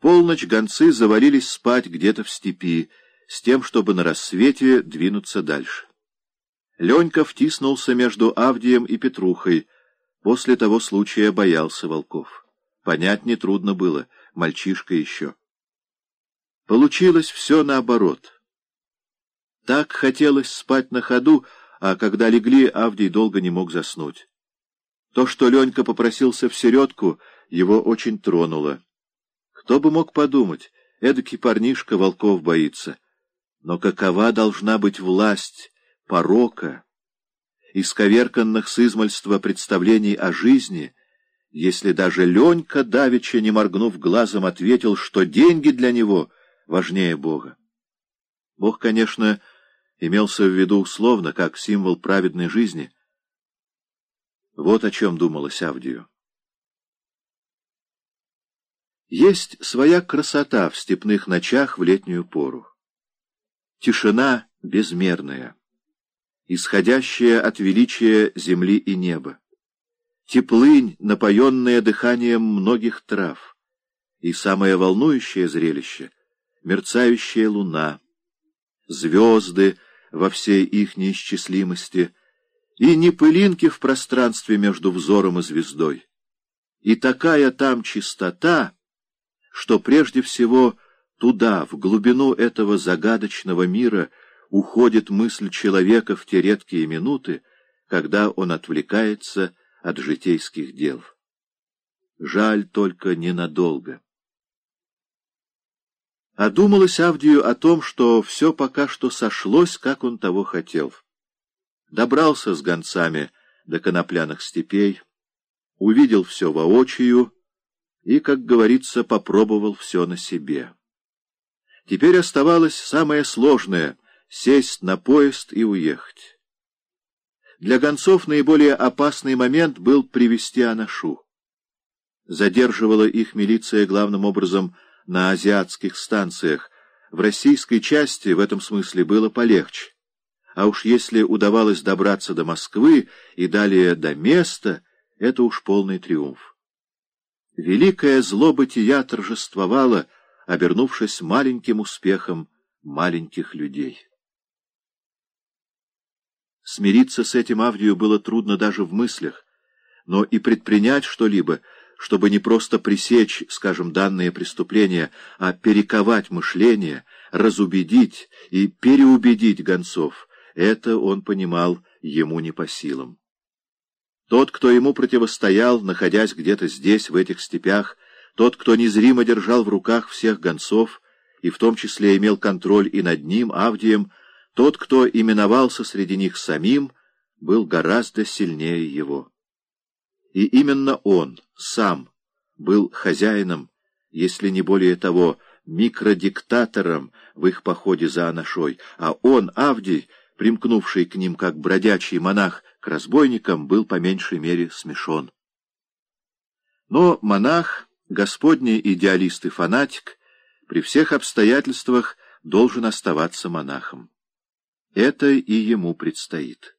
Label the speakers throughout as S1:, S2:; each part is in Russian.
S1: Полночь гонцы завалились спать где-то в степи, с тем, чтобы на рассвете двинуться дальше. Ленька втиснулся между Авдием и Петрухой. После того случая боялся волков. Понять нетрудно было, мальчишка еще. Получилось все наоборот. Так хотелось спать на ходу, а когда легли, Авдий долго не мог заснуть. То, что Ленька попросился в середку, его очень тронуло. Кто бы мог подумать, эдакий парнишка волков боится. Но какова должна быть власть порока, исковерканных с измольства представлений о жизни, если даже Ленька, давеча не моргнув глазом, ответил, что деньги для него важнее Бога. Бог, конечно, имелся в виду условно, как символ праведной жизни. Вот о чем думалось Авдию. Есть своя красота в степных ночах в летнюю пору. Тишина безмерная, исходящая от величия земли и неба. Теплынь, напоенная дыханием многих трав. И самое волнующее зрелище — мерцающая луна, звезды во всей их неисчислимости, и не пылинки в пространстве между взором и звездой. И такая там чистота, что прежде всего туда, в глубину этого загадочного мира, уходит мысль человека в те редкие минуты, когда он отвлекается от житейских дел. Жаль только ненадолго. Одумалась Авдию о том, что все пока что сошлось, как он того хотел. Добрался с гонцами до конопляных степей, увидел все воочию и, как говорится, попробовал все на себе. Теперь оставалось самое сложное — сесть на поезд и уехать. Для гонцов наиболее опасный момент был привести Анашу. Задерживала их милиция главным образом на азиатских станциях. В российской части в этом смысле было полегче. А уж если удавалось добраться до Москвы и далее до места, это уж полный триумф. Великая зло бытия торжествовала, обернувшись маленьким успехом маленьких людей. Смириться с этим Авдию было трудно даже в мыслях, но и предпринять что-либо, чтобы не просто пресечь, скажем, данные преступления, а перековать мышление, разубедить и переубедить гонцов, это, он понимал, ему не по силам. Тот, кто ему противостоял, находясь где-то здесь, в этих степях, тот, кто незримо держал в руках всех гонцов, и в том числе имел контроль и над ним, Авдием, тот, кто именовался среди них самим, был гораздо сильнее его. И именно он, сам, был хозяином, если не более того, микродиктатором в их походе за Анашой, а он, Авдий, примкнувший к ним как бродячий монах к разбойникам, был по меньшей мере смешон. Но монах, господний идеалист и фанатик, при всех обстоятельствах должен оставаться монахом. Это и ему предстоит.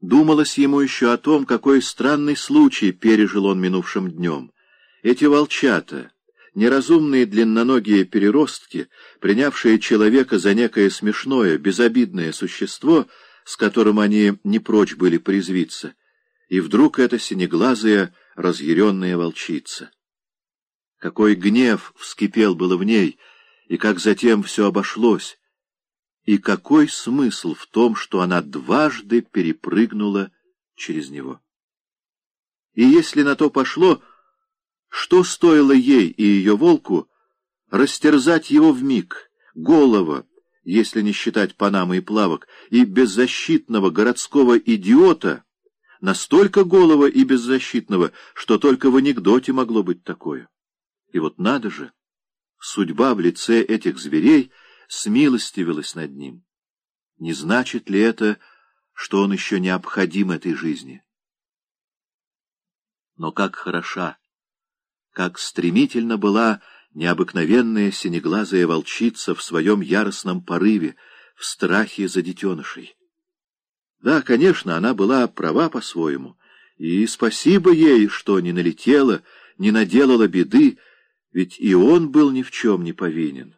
S1: Думалось ему еще о том, какой странный случай пережил он минувшим днем. Эти волчата, неразумные длинноногие переростки, принявшие человека за некое смешное, безобидное существо, с которым они не прочь были призвиться, и вдруг эта синеглазая, разъяренная волчица. Какой гнев вскипел было в ней, и как затем все обошлось, и какой смысл в том, что она дважды перепрыгнула через него? И если на то пошло, что стоило ей и ее волку растерзать его в миг, голова, если не считать панамы и плавок, и беззащитного городского идиота, настолько голого и беззащитного, что только в анекдоте могло быть такое. И вот надо же, судьба в лице этих зверей смилостивилась над ним. Не значит ли это, что он еще необходим этой жизни? Но как хороша! как стремительно была необыкновенная синеглазая волчица в своем яростном порыве, в страхе за детенышей. Да, конечно, она была права по-своему, и спасибо ей, что не налетела, не наделала беды, Ведь и он был ни в чем не повинен.